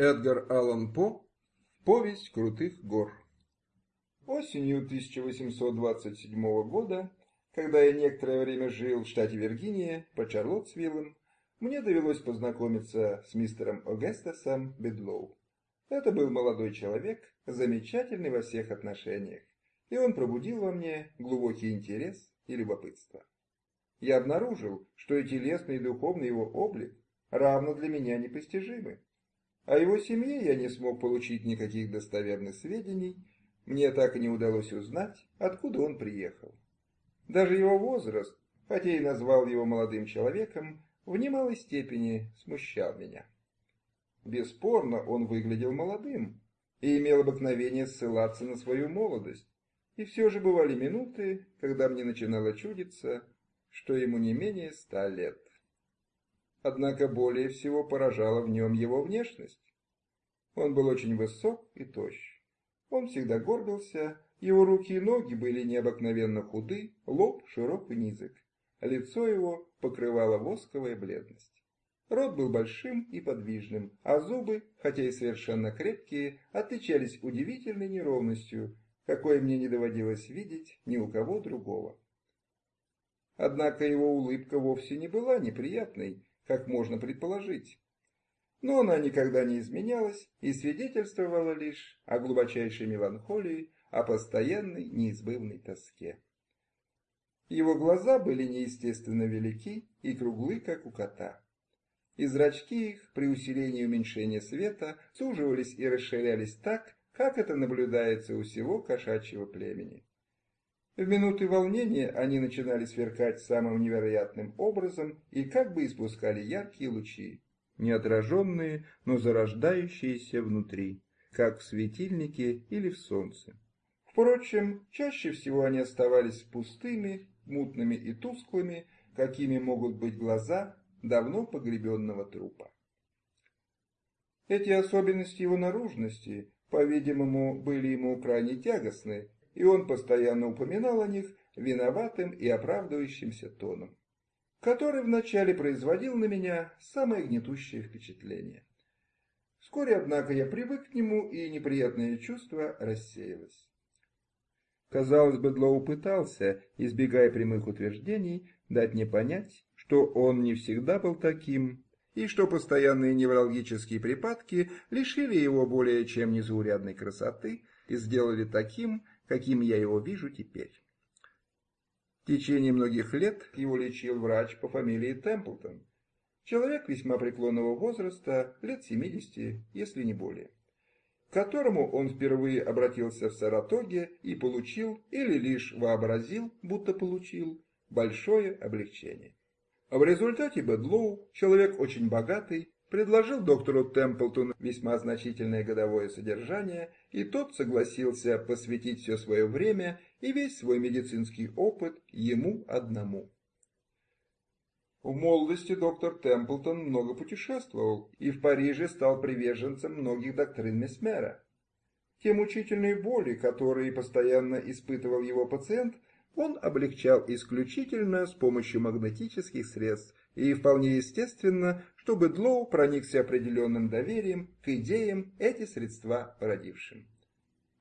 Эдгар Аллан По. Повесть крутых гор. Осенью 1827 года, когда я некоторое время жил в штате Виргиния под Шарлоттсвиллом, мне довелось познакомиться с мистером Огестасом Бедлоу. Это был молодой человек, замечательный во всех отношениях, и он пробудил во мне глубокий интерес и любопытство. Я обнаружил, что и телесный и духовный его облик равно для меня непостижимы. О его семье я не смог получить никаких достоверных сведений, мне так и не удалось узнать, откуда он приехал. Даже его возраст, хотя и назвал его молодым человеком, в немалой степени смущал меня. Бесспорно, он выглядел молодым и имел обыкновение ссылаться на свою молодость, и все же бывали минуты, когда мне начинало чудиться, что ему не менее ста лет. Однако более всего поражала в нем его внешность. Он был очень высок и тощ. Он всегда горбился, его руки и ноги были необыкновенно худы, лоб широк и низок. Лицо его покрывала восковая бледность. Рот был большим и подвижным, а зубы, хотя и совершенно крепкие, отличались удивительной неровностью, какой мне не доводилось видеть ни у кого другого. Однако его улыбка вовсе не была неприятной, как можно предположить. Но она никогда не изменялась и свидетельствовала лишь о глубочайшей меланхолии, о постоянной неизбывной тоске. Его глаза были неестественно велики и круглы, как у кота. И зрачки их при усилении уменьшения света суживались и расширялись так, как это наблюдается у всего кошачьего племени. В минуты волнения они начинали сверкать самым невероятным образом и как бы испускали яркие лучи, не отраженные, но зарождающиеся внутри, как в светильнике или в солнце. Впрочем, чаще всего они оставались пустыми, мутными и тусклыми, какими могут быть глаза давно погребенного трупа. Эти особенности его наружности, по-видимому, были ему крайне тягостны, и он постоянно упоминал о них виноватым и оправдывающимся тоном, который вначале производил на меня самое гнетущее впечатление. Вскоре, однако, я привык к нему, и неприятное чувство рассеялось. Казалось бы, Длоу пытался, избегая прямых утверждений, дать мне понять, что он не всегда был таким, и что постоянные неврологические припадки лишили его более чем незаурядной красоты и сделали таким, каким я его вижу теперь. В течение многих лет его лечил врач по фамилии Темплтон. Человек весьма преклонного возраста, лет 70, если не более, к которому он впервые обратился в Саратоге и получил, или лишь вообразил, будто получил, большое облегчение. В результате Бедлоу, человек очень богатый, предложил доктору Темплтону весьма значительное годовое содержание, и тот согласился посвятить все свое время и весь свой медицинский опыт ему одному. В молодости доктор Темплтон много путешествовал и в Париже стал приверженцем многих доктрин Месмера. Те мучительные боли, которые постоянно испытывал его пациент, он облегчал исключительно с помощью магнетических средств, и вполне естественно, чтобы Длоу проникся определенным доверием к идеям эти средства породившим.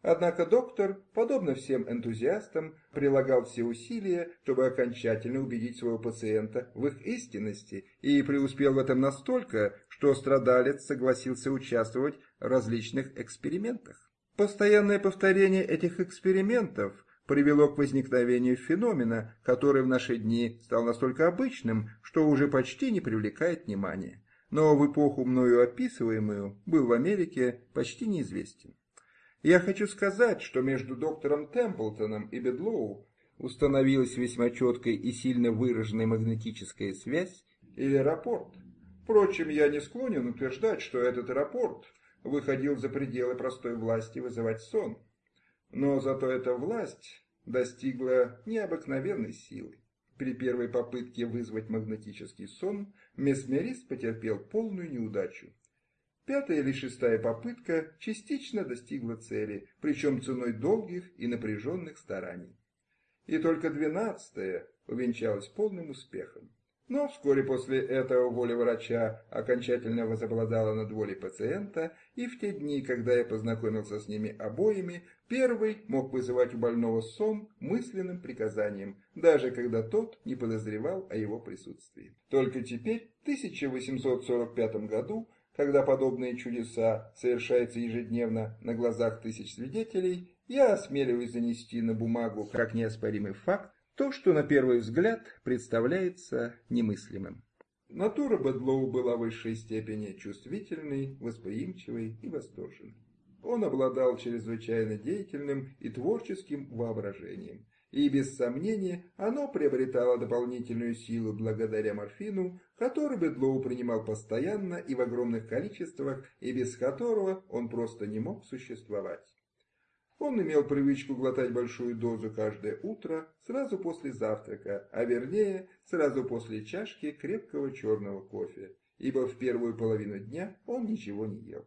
Однако доктор, подобно всем энтузиастам, прилагал все усилия, чтобы окончательно убедить своего пациента в их истинности, и преуспел в этом настолько, что страдалец согласился участвовать в различных экспериментах. Постоянное повторение этих экспериментов привело к возникновению феномена, который в наши дни стал настолько обычным, что уже почти не привлекает внимания, но в эпоху мною описываемую был в Америке почти неизвестен. Я хочу сказать, что между доктором Темплтоном и Бедлоу установилась весьма четкая и сильно выраженная магнетическая связь или рапорт. Впрочем, я не склонен утверждать, что этот рапорт выходил за пределы простой власти вызывать сон. Но зато эта власть достигла необыкновенной силы. При первой попытке вызвать магнетический сон месмерист потерпел полную неудачу. Пятая или шестая попытка частично достигла цели, причем ценой долгих и напряженных стараний. И только двенадцатая увенчалась полным успехом. Но вскоре после этого воля врача окончательно возобладала над волей пациента, и в те дни, когда я познакомился с ними обоими, первый мог вызывать у больного сон мысленным приказанием, даже когда тот не подозревал о его присутствии. Только теперь, в 1845 году, когда подобные чудеса совершаются ежедневно на глазах тысяч свидетелей, я осмеливаюсь занести на бумагу как неоспоримый факт, то, что на первый взгляд представляется немыслимым. Натура Бэдлоу была в высшей степени чувствительной, восприимчивой и восторженной. Он обладал чрезвычайно деятельным и творческим воображением, и без сомнения оно приобретало дополнительную силу благодаря морфину, который Бедлоу принимал постоянно и в огромных количествах, и без которого он просто не мог существовать. Он имел привычку глотать большую дозу каждое утро, сразу после завтрака, а вернее, сразу после чашки крепкого черного кофе, ибо в первую половину дня он ничего не ел.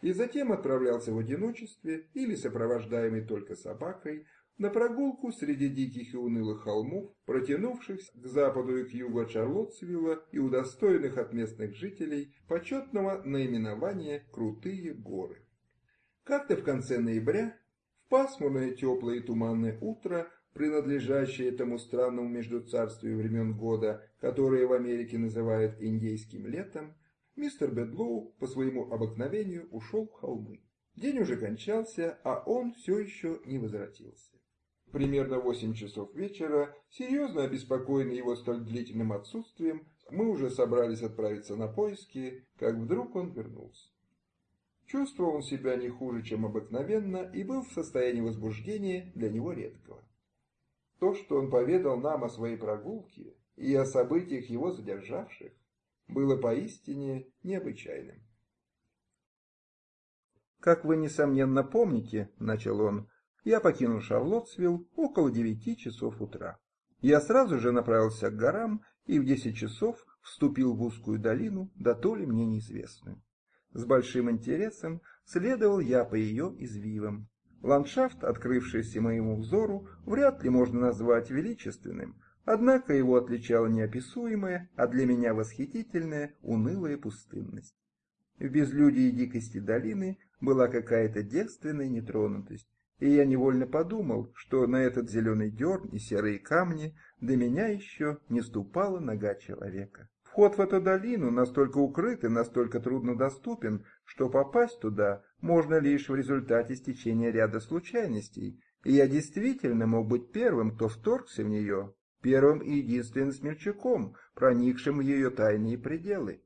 И затем отправлялся в одиночестве или сопровождаемый только собакой на прогулку среди диких и унылых холмов, протянувшихся к западу и к югу от Шарлоттсвилла и удостоенных от местных жителей почетного наименования «Крутые горы». Как-то в конце ноября пасмурное, теплое и туманное утро, принадлежащее этому странному междуцарствию времен года, которое в Америке называют индейским летом, мистер Бедлоу по своему обыкновению ушел в холмы. День уже кончался, а он все еще не возвратился. Примерно в восемь часов вечера, серьезно обеспокоенный его столь длительным отсутствием, мы уже собрались отправиться на поиски, как вдруг он вернулся. Чувствовал себя не хуже, чем обыкновенно, и был в состоянии возбуждения для него редкого. То, что он поведал нам о своей прогулке и о событиях его задержавших, было поистине необычайным. «Как вы, несомненно, помните, — начал он, — я покинул Шарлоттсвилл около девяти часов утра. Я сразу же направился к горам и в десять часов вступил в узкую долину, да то ли мне неизвестную. С большим интересом следовал я по ее извивам. Ландшафт, открывшийся моему взору, вряд ли можно назвать величественным, однако его отличала неописуемая, а для меня восхитительная, унылая пустынность. В безлюдии дикости долины была какая-то девственная нетронутость, и я невольно подумал, что на этот зеленый дерн и серые камни до меня еще не ступала нога человека. Вход в эту долину настолько укрыт и настолько труднодоступен, что попасть туда можно лишь в результате стечения ряда случайностей, и я действительно мог быть первым, кто вторгся в нее, первым и единственным смельчаком, проникшим в ее тайные пределы.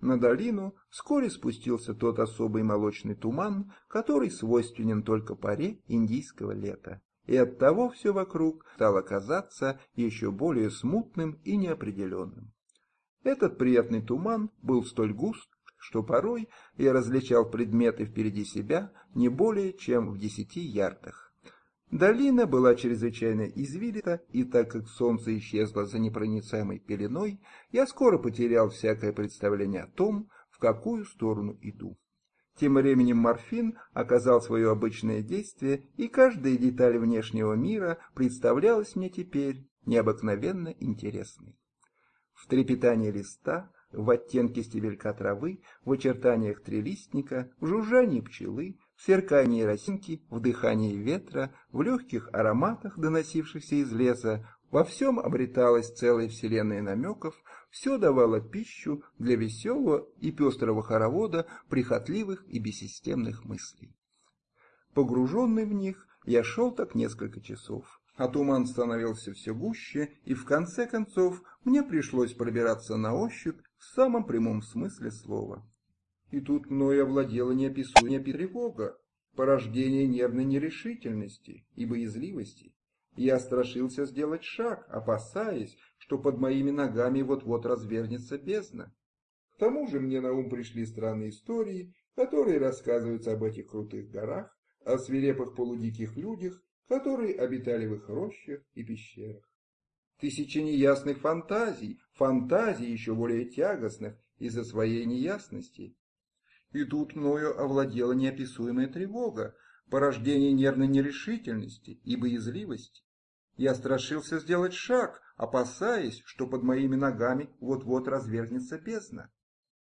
На долину вскоре спустился тот особый молочный туман, который свойственен только паре индийского лета и оттого все вокруг стало казаться еще более смутным и неопределенным. Этот приятный туман был столь густ, что порой я различал предметы впереди себя не более чем в десяти ярдах. Долина была чрезвычайно извилита, и так как солнце исчезло за непроницаемой пеленой, я скоро потерял всякое представление о том, в какую сторону иду. Тем временем морфин оказал свое обычное действие, и каждая деталь внешнего мира представлялась мне теперь необыкновенно интересной в трепетании листа, в оттенке стебелька травы, в очертаниях трелистника, в жужжании пчелы, в сверкании росинки, в дыхании ветра, в легких ароматах, доносившихся из леса, во всем обреталась целая вселенная намеков, все давало пищу для веселого и пестрого хоровода прихотливых и бессистемных мыслей. Погруженный в них, я шел так несколько часов а туман становился все гуще, и в конце концов мне пришлось пробираться на ощупь в самом прямом смысле слова. И тут мною овладела неописуемая тревога, порождение нервной нерешительности и боязливости. Я страшился сделать шаг, опасаясь, что под моими ногами вот-вот развернется бездна. К тому же мне на ум пришли странные истории, которые рассказываются об этих крутых горах, о свирепых полудиких людях которые обитали в их рощах и пещерах. Тысячи неясных фантазий, фантазий еще более тягостных из-за своей неясности. И тут мною овладела неописуемая тревога, порождение нервной нерешительности и боязливости. Я страшился сделать шаг, опасаясь, что под моими ногами вот-вот развернется бездна.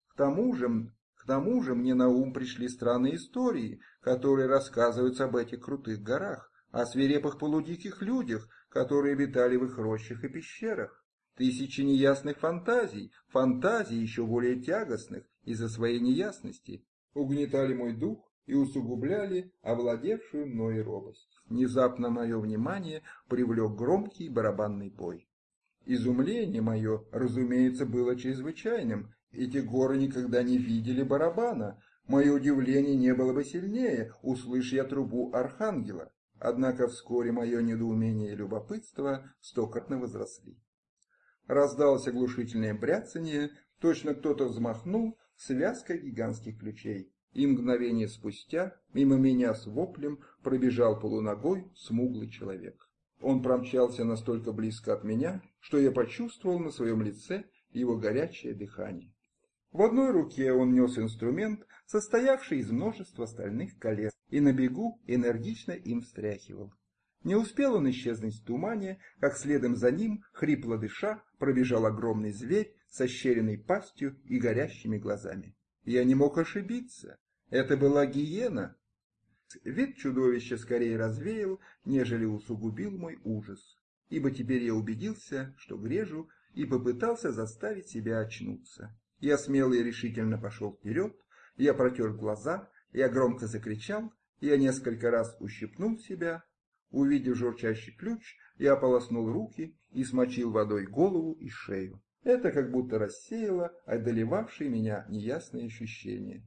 К тому же, к тому же мне на ум пришли странные истории, которые рассказываются об этих крутых горах, о свирепых полудиких людях, которые витали в их рощах и пещерах. Тысячи неясных фантазий, фантазий еще более тягостных из-за своей неясности, угнетали мой дух и усугубляли овладевшую мной робость. Внезапно мое внимание привлек громкий барабанный бой. Изумление мое, разумеется, было чрезвычайным. Эти горы никогда не видели барабана. Мое удивление не было бы сильнее, услышь я трубу архангела. Однако вскоре мое недоумение и любопытство стократно возросли. Раздалось оглушительное бряцание, точно кто-то взмахнул связкой гигантских ключей, и мгновение спустя мимо меня с воплем пробежал полуногой смуглый человек. Он промчался настолько близко от меня, что я почувствовал на своем лице его горячее дыхание. В одной руке он нес инструмент, состоявший из множества стальных колец, и на бегу энергично им встряхивал. Не успел он исчезнуть в тумане, как следом за ним, хрипло дыша, пробежал огромный зверь со щеренной пастью и горящими глазами. Я не мог ошибиться. Это была гиена. Вид чудовища скорее развеял, нежели усугубил мой ужас, ибо теперь я убедился, что грежу, и попытался заставить себя очнуться. Я смело и решительно пошел вперед, я протер глаза, я громко закричал, я несколько раз ущипнул себя, Увидев журчащий ключ, я ополоснул руки и смочил водой голову и шею. Это как будто рассеяло одолевавшие меня неясные ощущения.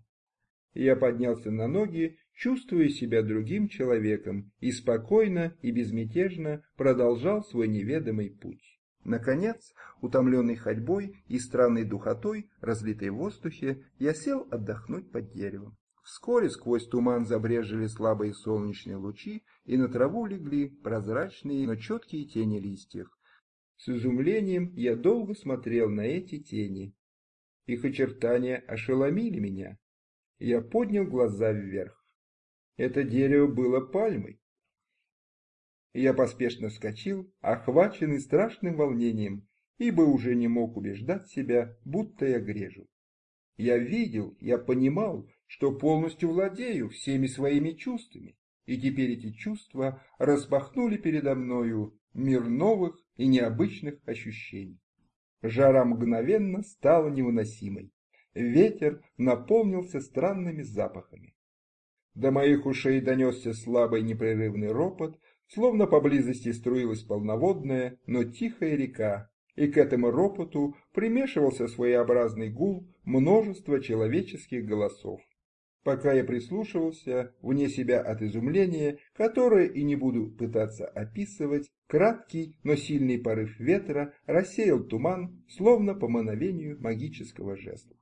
Я поднялся на ноги, чувствуя себя другим человеком, и спокойно и безмятежно продолжал свой неведомый путь. Наконец, утомленный ходьбой и странной духотой, разлитой в воздухе, я сел отдохнуть под деревом. Вскоре сквозь туман забрежили слабые солнечные лучи, и на траву легли прозрачные, но четкие тени листьев. С изумлением я долго смотрел на эти тени. Их очертания ошеломили меня. Я поднял глаза вверх. Это дерево было пальмой. Я поспешно вскочил, охваченный страшным волнением, ибо уже не мог убеждать себя, будто я грежу. Я видел, я понимал, что полностью владею всеми своими чувствами, и теперь эти чувства распахнули передо мною мир новых и необычных ощущений. Жара мгновенно стала невыносимой. Ветер наполнился странными запахами. До моих ушей донесся слабый непрерывный ропот, словно поблизости струилась полноводная, но тихая река, и к этому ропоту примешивался своеобразный гул множества человеческих голосов пока я прислушивался, вне себя от изумления, которое и не буду пытаться описывать, краткий, но сильный порыв ветра рассеял туман, словно по мановению магического жеста.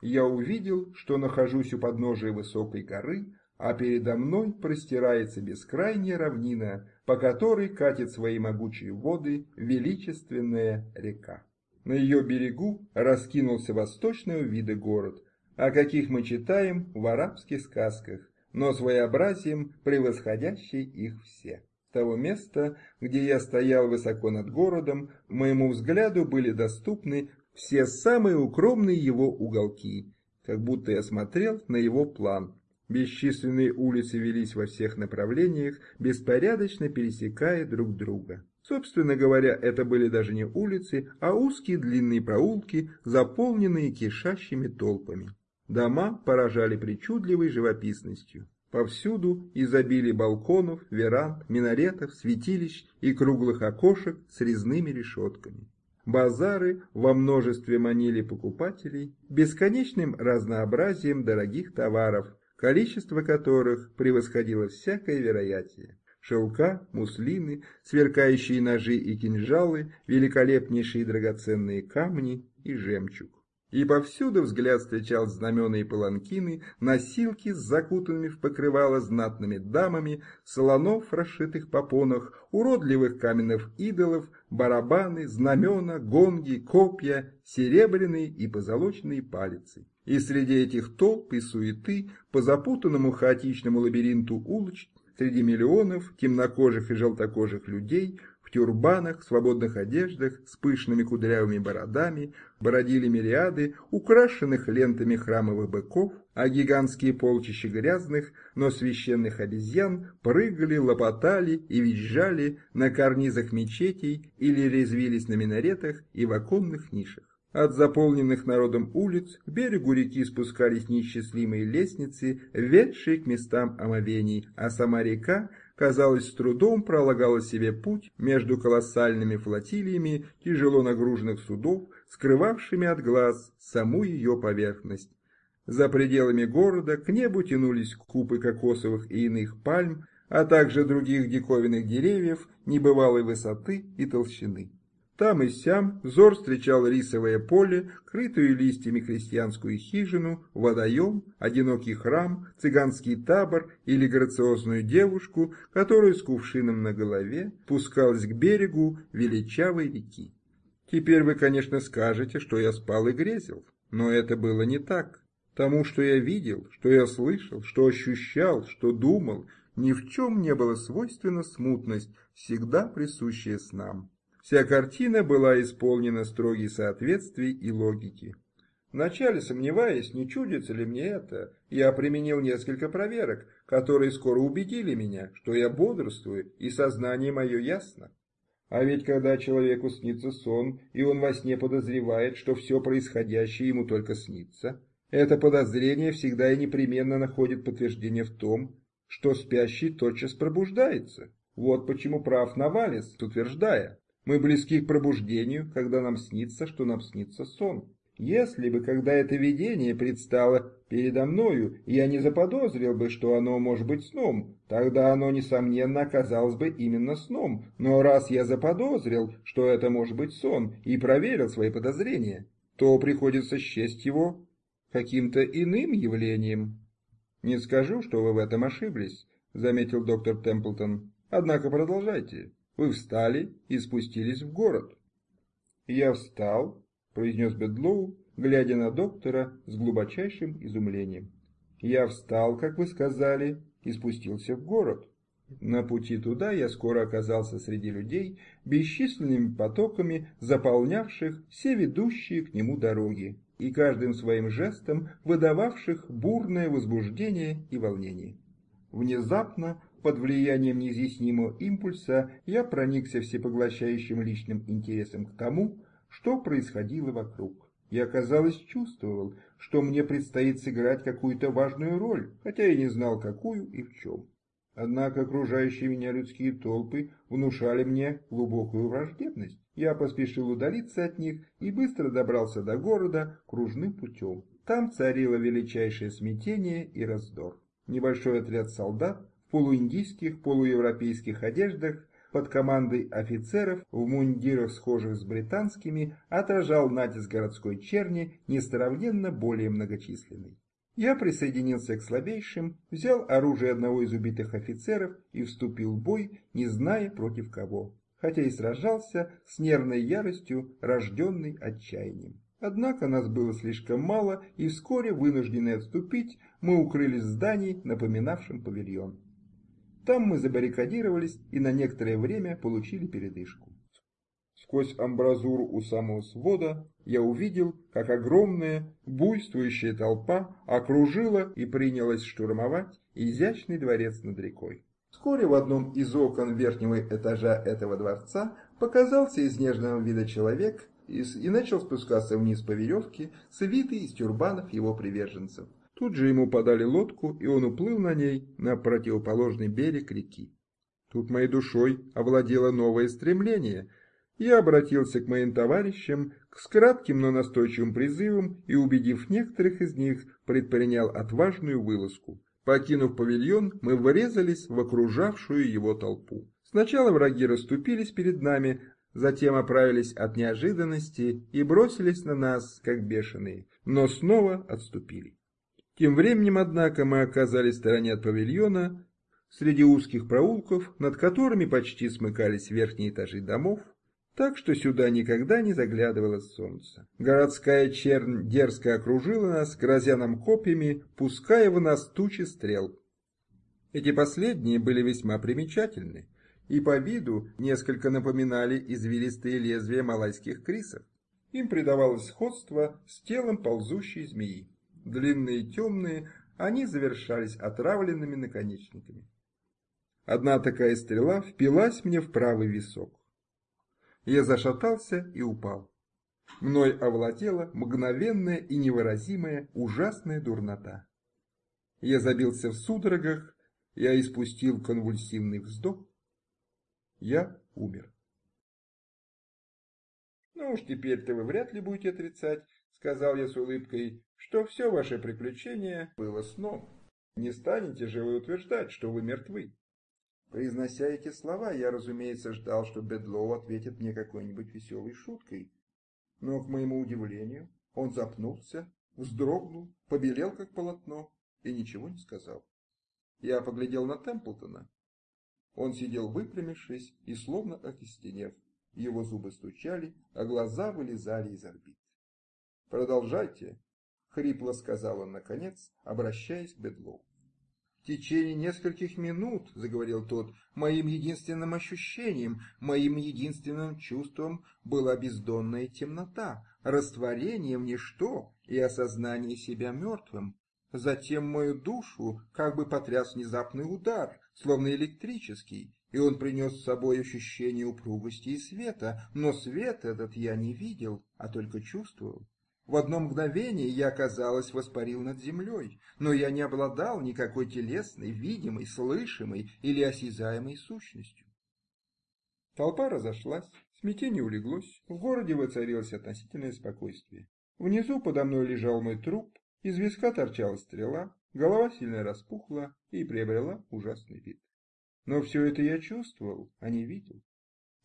Я увидел, что нахожусь у подножия высокой горы, а передо мной простирается бескрайняя равнина, по которой катит свои могучие воды величественная река. На ее берегу раскинулся восточного вида город, о каких мы читаем в арабских сказках, но своеобразием превосходящий их все. Того места, где я стоял высоко над городом, моему взгляду были доступны все самые укромные его уголки, как будто я смотрел на его план. Бесчисленные улицы велись во всех направлениях, беспорядочно пересекая друг друга. Собственно говоря, это были даже не улицы, а узкие длинные проулки, заполненные кишащими толпами. Дома поражали причудливой живописностью. Повсюду изобилие балконов, веранд, минаретов, святилищ и круглых окошек с резными решетками. Базары во множестве манили покупателей бесконечным разнообразием дорогих товаров, количество которых превосходило всякое вероятие шелка, муслины, сверкающие ножи и кинжалы, великолепнейшие драгоценные камни и жемчуг. И повсюду взгляд встречал знамена и паланкины, носилки с закутанными в покрывало знатными дамами, слонов, расшитых попонах, уродливых каменных идолов, барабаны, знамена, гонги, копья, серебряные и позолоченные палицы. И среди этих толп и суеты, по запутанному хаотичному лабиринту улочек, среди миллионов темнокожих и желтокожих людей в тюрбанах, свободных одеждах, с пышными кудрявыми бородами, бродили мириады, украшенных лентами храмовых быков, а гигантские полчища грязных, но священных обезьян прыгали, лопотали и визжали на карнизах мечетей или резвились на минаретах и в оконных нишах. От заполненных народом улиц к берегу реки спускались неисчислимые лестницы, ведшие к местам омовений, а сама река, казалось, с трудом пролагала себе путь между колоссальными флотилиями тяжело нагруженных судов, скрывавшими от глаз саму ее поверхность. За пределами города к небу тянулись купы кокосовых и иных пальм, а также других диковинных деревьев небывалой высоты и толщины. Там и сям взор встречал рисовое поле, крытую листьями крестьянскую хижину, водоем, одинокий храм, цыганский табор или грациозную девушку, которая с кувшином на голове пускалась к берегу величавой реки. Теперь вы, конечно, скажете, что я спал и грезил, но это было не так. Тому, что я видел, что я слышал, что ощущал, что думал, ни в чем не было свойственна смутность, всегда присущая снам. Вся картина была исполнена строгих соответствий и логики. Вначале, сомневаясь, не чудится ли мне это, я применил несколько проверок, которые скоро убедили меня, что я бодрствую и сознание мое ясно. А ведь когда человеку снится сон, и он во сне подозревает, что все происходящее ему только снится, это подозрение всегда и непременно находит подтверждение в том, что спящий тотчас пробуждается. Вот почему прав Навалис, утверждая, мы близки к пробуждению, когда нам снится, что нам снится сон. Если бы, когда это видение предстало передо мною, я не заподозрил бы, что оно может быть сном, тогда оно, несомненно, оказалось бы именно сном. Но раз я заподозрил, что это может быть сон, и проверил свои подозрения, то приходится счесть его каким-то иным явлением. «Не скажу, что вы в этом ошиблись», — заметил доктор Темплтон. «Однако продолжайте. Вы встали и спустились в город». «Я встал», — произнес Бедлоу, глядя на доктора с глубочайшим изумлением. «Я встал, как вы сказали, и спустился в город». На пути туда я скоро оказался среди людей, бесчисленными потоками заполнявших все ведущие к нему дороги и каждым своим жестом выдававших бурное возбуждение и волнение. Внезапно, под влиянием неизъяснимого импульса, я проникся всепоглощающим личным интересом к тому, что происходило вокруг. Я, казалось, чувствовал, что мне предстоит сыграть какую-то важную роль, хотя и не знал, какую и в чем. Однако окружающие меня людские толпы внушали мне глубокую враждебность. Я поспешил удалиться от них и быстро добрался до города кружным путем. Там царило величайшее смятение и раздор. Небольшой отряд солдат полуиндийских, полуевропейских одеждах под командой офицеров в мундирах, схожих с британскими, отражал натиск городской черни, несравненно более многочисленный. Я присоединился к слабейшим, взял оружие одного из убитых офицеров и вступил в бой, не зная против кого хотя и сражался с нервной яростью, рожденной отчаянием. Однако нас было слишком мало, и вскоре, вынужденные отступить, мы укрылись в здании, напоминавшем павильон. Там мы забаррикадировались и на некоторое время получили передышку. Сквозь амбразуру у самого свода я увидел, как огромная, буйствующая толпа окружила и принялась штурмовать изящный дворец над рекой. Вскоре в одном из окон верхнего этажа этого дворца показался из нежного вида человек и, начал спускаться вниз по веревке, свитый из тюрбанов его приверженцев. Тут же ему подали лодку, и он уплыл на ней на противоположный берег реки. Тут моей душой овладело новое стремление. Я обратился к моим товарищам с кратким, но настойчивым призывом и, убедив некоторых из них, предпринял отважную вылазку. Покинув павильон, мы врезались в окружавшую его толпу. Сначала враги расступились перед нами, затем оправились от неожиданности и бросились на нас, как бешеные, но снова отступили. Тем временем, однако, мы оказались в стороне от павильона, среди узких проулков, над которыми почти смыкались верхние этажи домов, так что сюда никогда не заглядывало солнце. Городская чернь дерзко окружила нас, грозя нам копьями, пуская в нас тучи стрел. Эти последние были весьма примечательны и по виду несколько напоминали извилистые лезвия малайских крисов. Им придавалось сходство с телом ползущей змеи. Длинные и темные, они завершались отравленными наконечниками. Одна такая стрела впилась мне в правый висок. Я зашатался и упал. Мной овладела мгновенная и невыразимая ужасная дурнота. Я забился в судорогах, я испустил конвульсивный вздох. Я умер. «Ну уж теперь-то вы вряд ли будете отрицать», — сказал я с улыбкой, — «что все ваше приключение было сном. Не станете же вы утверждать, что вы мертвы». Произнося эти слова, я, разумеется, ждал, что Бедлоу ответит мне какой-нибудь веселой шуткой. Но, к моему удивлению, он запнулся, вздрогнул, побелел, как полотно, и ничего не сказал. Я поглядел на Темплтона. Он сидел выпрямившись и словно окостенев. Его зубы стучали, а глаза вылезали из орбит. «Продолжайте», — хрипло сказал он наконец, обращаясь к Бедлоу. В течение нескольких минут, — заговорил тот, — моим единственным ощущением, моим единственным чувством была бездонная темнота, растворение в ничто и осознание себя мертвым. Затем мою душу как бы потряс внезапный удар, словно электрический, и он принес с собой ощущение упругости и света, но свет этот я не видел, а только чувствовал. В одно мгновение я, казалось, воспарил над землей, но я не обладал никакой телесной, видимой, слышимой или осязаемой сущностью. Толпа разошлась, смятение улеглось, в городе воцарилось относительное спокойствие. Внизу подо мной лежал мой труп, из виска торчала стрела, голова сильно распухла и приобрела ужасный вид. Но все это я чувствовал, а не видел.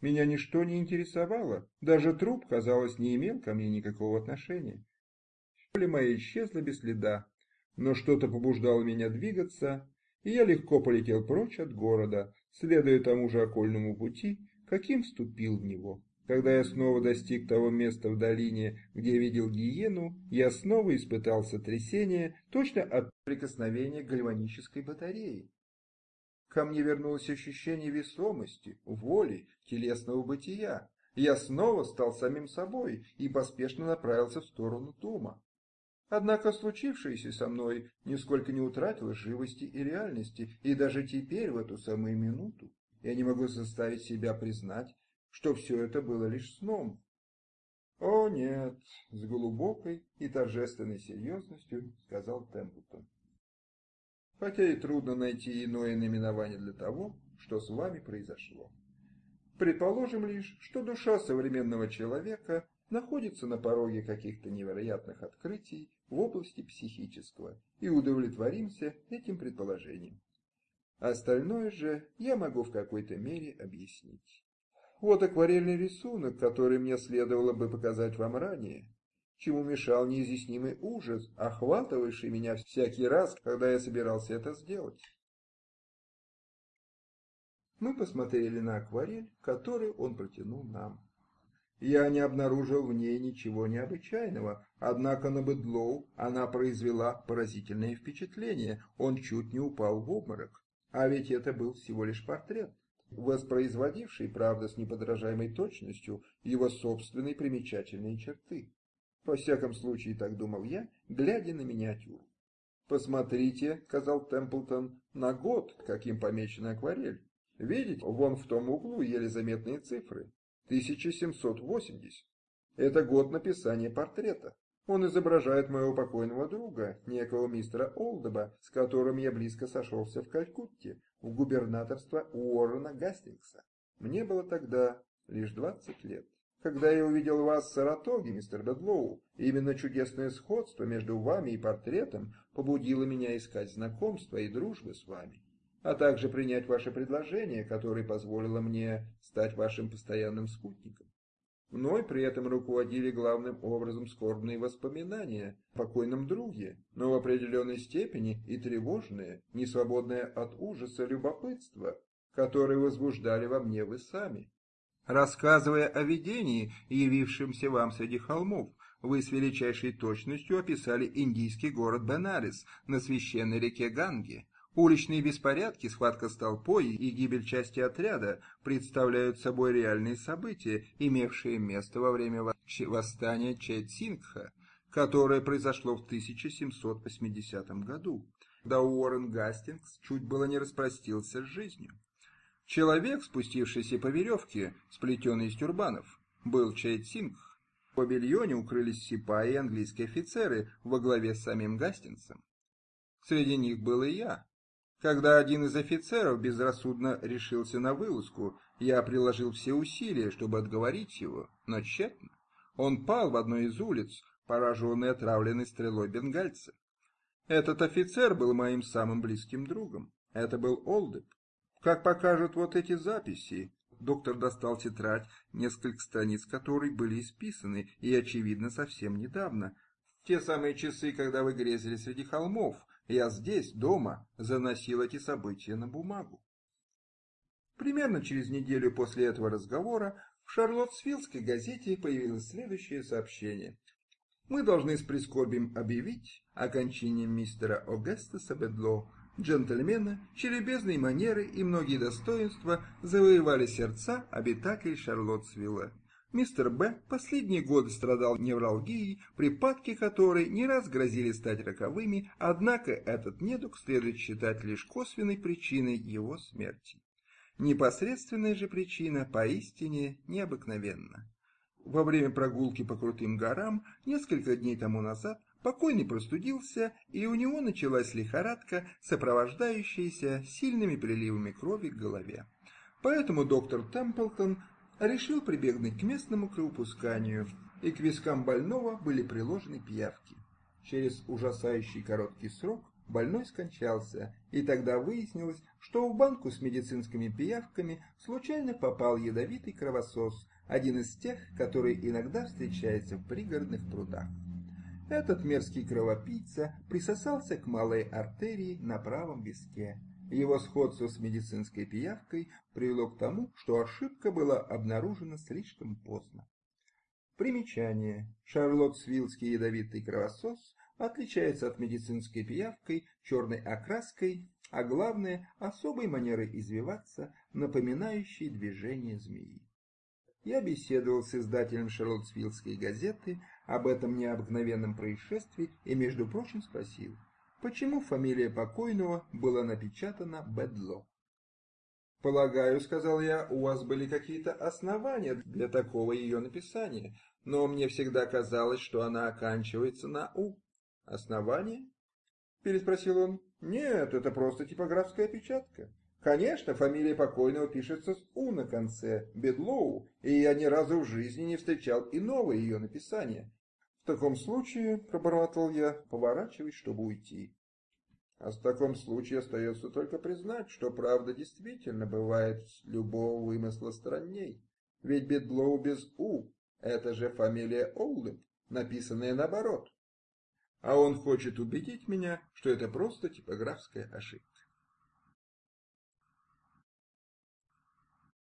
Меня ничто не интересовало, даже труп, казалось, не имел ко мне никакого отношения. Поле мое исчезло без следа, но что-то побуждало меня двигаться, и я легко полетел прочь от города, следуя тому же окольному пути, каким вступил в него. Когда я снова достиг того места в долине, где видел гиену, я снова испытал сотрясение точно от прикосновения гальванической батареи. Ко мне вернулось ощущение весомости, воли, телесного бытия. Я снова стал самим собой и поспешно направился в сторону дома. Однако случившееся со мной нисколько не утратило живости и реальности, и даже теперь, в эту самую минуту, я не могу заставить себя признать, что все это было лишь сном. «О, нет!» — с глубокой и торжественной серьезностью сказал Темплтон хотя и трудно найти иное наименование для того, что с вами произошло. Предположим лишь, что душа современного человека находится на пороге каких-то невероятных открытий в области психического, и удовлетворимся этим предположением. Остальное же я могу в какой-то мере объяснить. Вот акварельный рисунок, который мне следовало бы показать вам ранее, чему мешал неизъяснимый ужас, охватывавший меня всякий раз, когда я собирался это сделать. Мы посмотрели на акварель, которую он протянул нам. Я не обнаружил в ней ничего необычайного, однако на Бедлоу она произвела поразительное впечатление, он чуть не упал в обморок. А ведь это был всего лишь портрет, воспроизводивший, правда, с неподражаемой точностью, его собственные примечательные черты. Во всяком случае, так думал я, глядя на миниатюру. «Посмотрите», — сказал Темплтон, — «на год, каким помечена акварель. Видите, вон в том углу еле заметные цифры. 1780. Это год написания портрета. Он изображает моего покойного друга, некого мистера Олдеба, с которым я близко сошелся в Калькутте, в губернаторство Уоррена Гастингса. Мне было тогда лишь 20 лет. Когда я увидел вас в Саратоге, мистер Бедлоу, именно чудесное сходство между вами и портретом побудило меня искать знакомства и дружбы с вами, а также принять ваше предложение, которое позволило мне стать вашим постоянным спутником. Мной при этом руководили главным образом скорбные воспоминания о покойном друге, но в определенной степени и тревожные, не свободное от ужаса любопытство, которые возбуждали во мне вы сами. Рассказывая о видении, явившемся вам среди холмов, вы с величайшей точностью описали индийский город Бенарес на священной реке Ганге. Уличные беспорядки, схватка с толпой и гибель части отряда представляют собой реальные события, имевшие место во время восстания Чэцинкха, которое произошло в 1780 году, когда Уоррен Гастингс чуть было не распростился с жизнью. Человек, спустившийся по веревке, сплетенной из тюрбанов, был Чэцинкх. В павильоне укрылись сипаи и английские офицеры во главе с самим Гастингсом. Среди них был и я, когда один из офицеров безрассудно решился на вылазку, я приложил все усилия, чтобы отговорить его, но тщетно. Он пал в одной из улиц, пораженный отравленной стрелой бенгальца. Этот офицер был моим самым близким другом. Это был Олдеп. Как покажут вот эти записи, доктор достал тетрадь, несколько страниц которой были исписаны, и, очевидно, совсем недавно. Те самые часы, когда вы грезили среди холмов, я здесь, дома, заносил эти события на бумагу. Примерно через неделю после этого разговора в Шарлоттсвиллской газете появилось следующее сообщение. Мы должны с прискорбием объявить о кончине мистера Огестаса Бедло, джентльмена, чьи любезные манеры и многие достоинства завоевали сердца обитателей Шарлоттсвилла. Мистер Б. последние годы страдал невралгией, припадки которой не раз грозили стать роковыми, однако этот недуг следует считать лишь косвенной причиной его смерти. Непосредственная же причина поистине необыкновенна. Во время прогулки по крутым горам несколько дней тому назад покойный простудился, и у него началась лихорадка, сопровождающаяся сильными приливами крови к голове. Поэтому доктор Темплтон решил прибегнуть к местному кровопусканию, и к вискам больного были приложены пиявки. Через ужасающий короткий срок больной скончался, и тогда выяснилось, что в банку с медицинскими пиявками случайно попал ядовитый кровосос, один из тех, который иногда встречается в пригородных прудах. Этот мерзкий кровопийца присосался к малой артерии на правом виске. Его сходство с медицинской пиявкой привело к тому, что ошибка была обнаружена слишком поздно. Примечание. Шарлоттсвиллский ядовитый кровосос отличается от медицинской пиявкой черной окраской, а главное – особой манерой извиваться, напоминающей движение змеи. Я беседовал с издателем Шарлоттсвиллской газеты об этом необыкновенном происшествии и, между прочим, спросил – почему фамилия покойного была напечатана Бедло. «Полагаю, — сказал я, — у вас были какие-то основания для такого ее написания, но мне всегда казалось, что она оканчивается на «у». «Основания?» — переспросил он. «Нет, это просто типографская печатка. Конечно, фамилия покойного пишется с «у» на конце, Бедлоу, и я ни разу в жизни не встречал иного ее написания. В таком случае, пробормотал я, поворачиваясь, чтобы уйти. А в таком случае остается только признать, что правда действительно бывает любого вымысла странней. Ведь Бедлоу без «у» — это же фамилия Олден, написанная наоборот. А он хочет убедить меня, что это просто типографская ошибка.